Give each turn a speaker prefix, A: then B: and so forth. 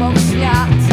A: obok świat